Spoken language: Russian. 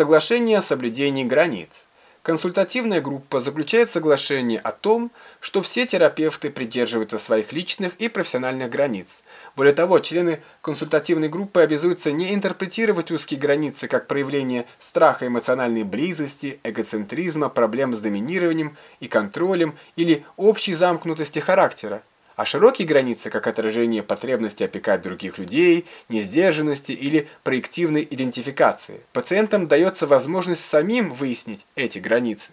Соглашение о соблюдении границ. Консультативная группа заключает соглашение о том, что все терапевты придерживаются своих личных и профессиональных границ. Более того, члены консультативной группы обязуются не интерпретировать узкие границы как проявление страха эмоциональной близости, эгоцентризма, проблем с доминированием и контролем или общей замкнутости характера, а широкие границы как отражение потребности опекать других людей, несдержанности или проективной идентификации. Пациентам дается возможность самим выяснить эти границы.